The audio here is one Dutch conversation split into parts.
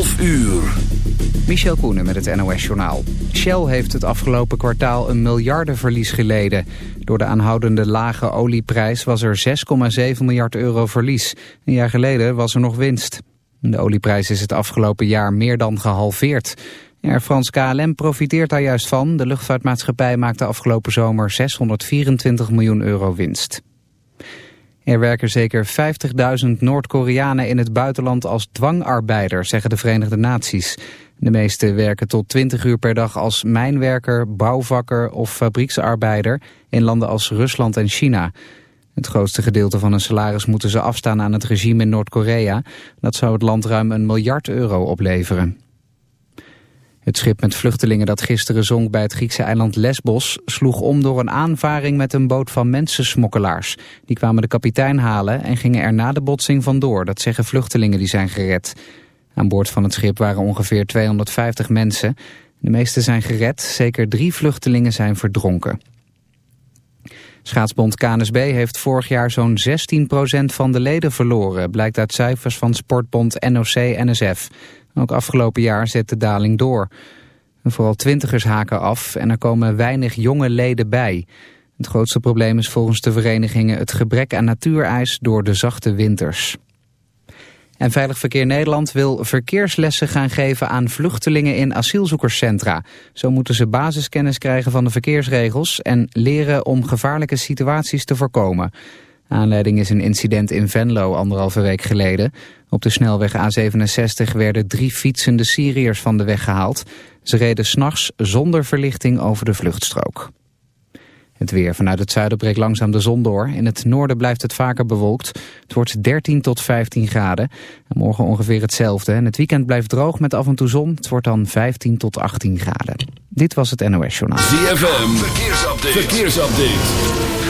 11 uur. Michel Koenen met het NOS-journaal. Shell heeft het afgelopen kwartaal een miljardenverlies geleden. Door de aanhoudende lage olieprijs was er 6,7 miljard euro verlies. Een jaar geleden was er nog winst. De olieprijs is het afgelopen jaar meer dan gehalveerd. Air France KLM profiteert daar juist van. De luchtvaartmaatschappij maakte afgelopen zomer 624 miljoen euro winst. Er werken zeker 50.000 Noord-Koreanen in het buitenland als dwangarbeider, zeggen de Verenigde Naties. De meeste werken tot 20 uur per dag als mijnwerker, bouwvakker of fabrieksarbeider in landen als Rusland en China. Het grootste gedeelte van hun salaris moeten ze afstaan aan het regime in Noord-Korea. Dat zou het land ruim een miljard euro opleveren. Het schip met vluchtelingen dat gisteren zonk bij het Griekse eiland Lesbos... sloeg om door een aanvaring met een boot van mensensmokkelaars. Die kwamen de kapitein halen en gingen er na de botsing vandoor. Dat zeggen vluchtelingen die zijn gered. Aan boord van het schip waren ongeveer 250 mensen. De meeste zijn gered, zeker drie vluchtelingen zijn verdronken. Schaatsbond KNSB heeft vorig jaar zo'n 16% van de leden verloren... blijkt uit cijfers van sportbond NOC-NSF... Ook afgelopen jaar zet de daling door. Vooral twintigers haken af en er komen weinig jonge leden bij. Het grootste probleem is volgens de verenigingen het gebrek aan natuurijs door de zachte winters. En Veilig Verkeer Nederland wil verkeerslessen gaan geven aan vluchtelingen in asielzoekerscentra. Zo moeten ze basiskennis krijgen van de verkeersregels en leren om gevaarlijke situaties te voorkomen. Aanleiding is een incident in Venlo anderhalve week geleden. Op de snelweg A67 werden drie fietsende Syriërs van de weg gehaald. Ze reden s'nachts zonder verlichting over de vluchtstrook. Het weer vanuit het zuiden breekt langzaam de zon door. In het noorden blijft het vaker bewolkt. Het wordt 13 tot 15 graden. En morgen ongeveer hetzelfde. En het weekend blijft droog met af en toe zon. Het wordt dan 15 tot 18 graden. Dit was het NOS Journaal. ZFM, verkeersupdate. verkeersupdate.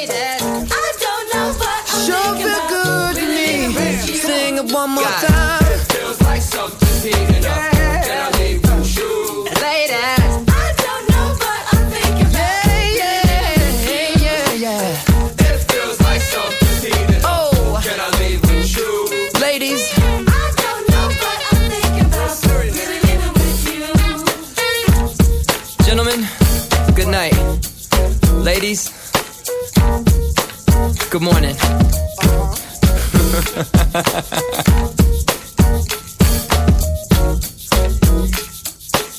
and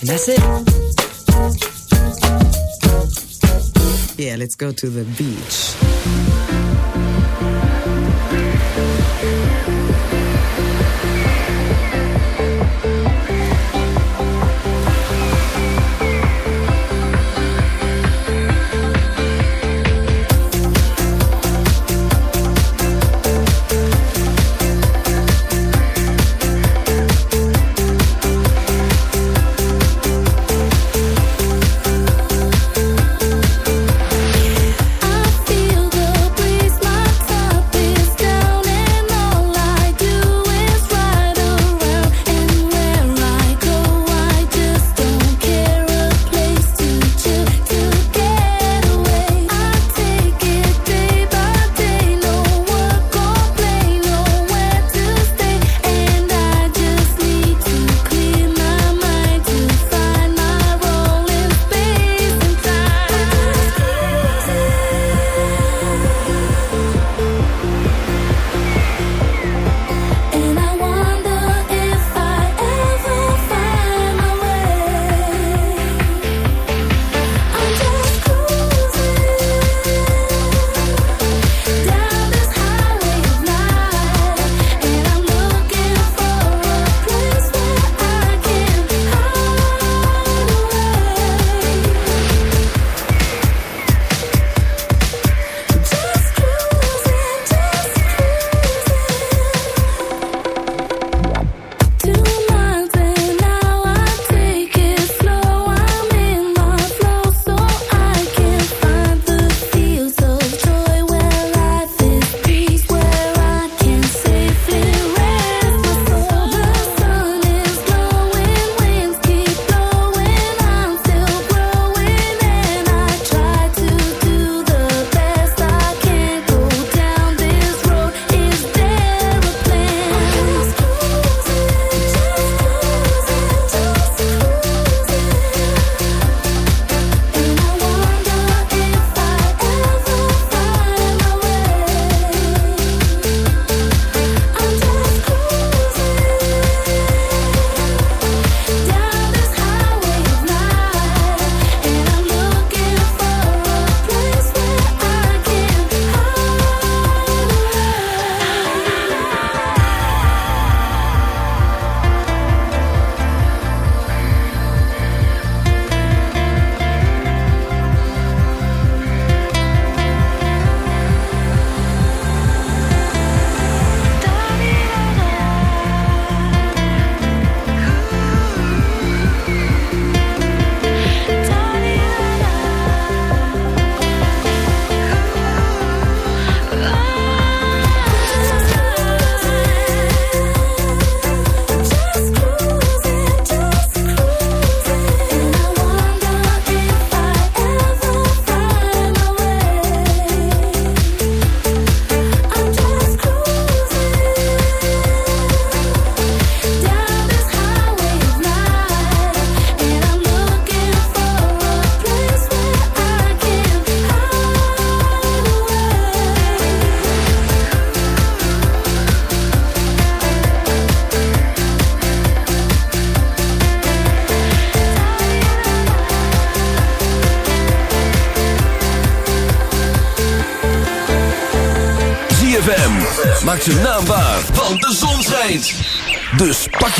that's it. Yeah, let's go to the beat.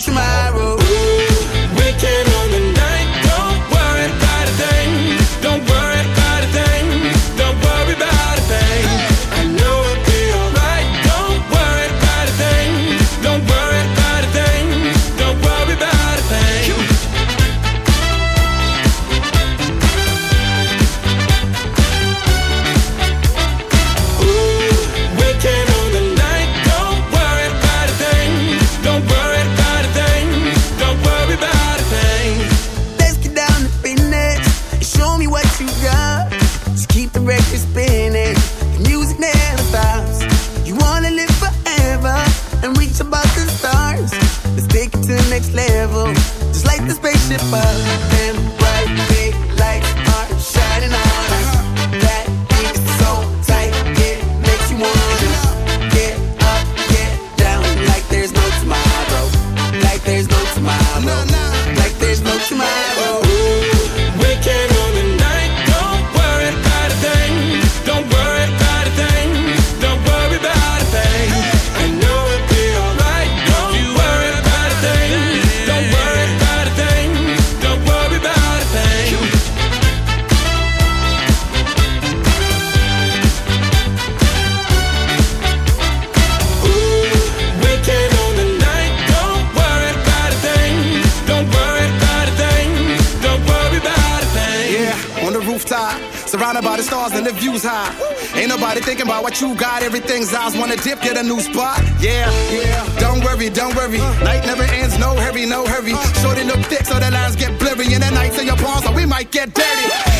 Tomorrow. no hurry. Shorten up thick so the lines get blurry, and the nights in your palms, so we might get dirty.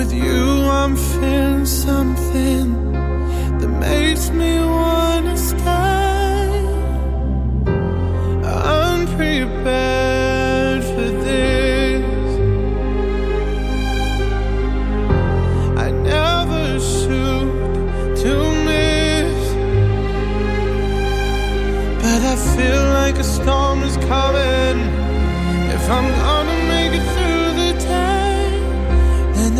With you, I'm feeling something that makes me want.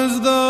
As the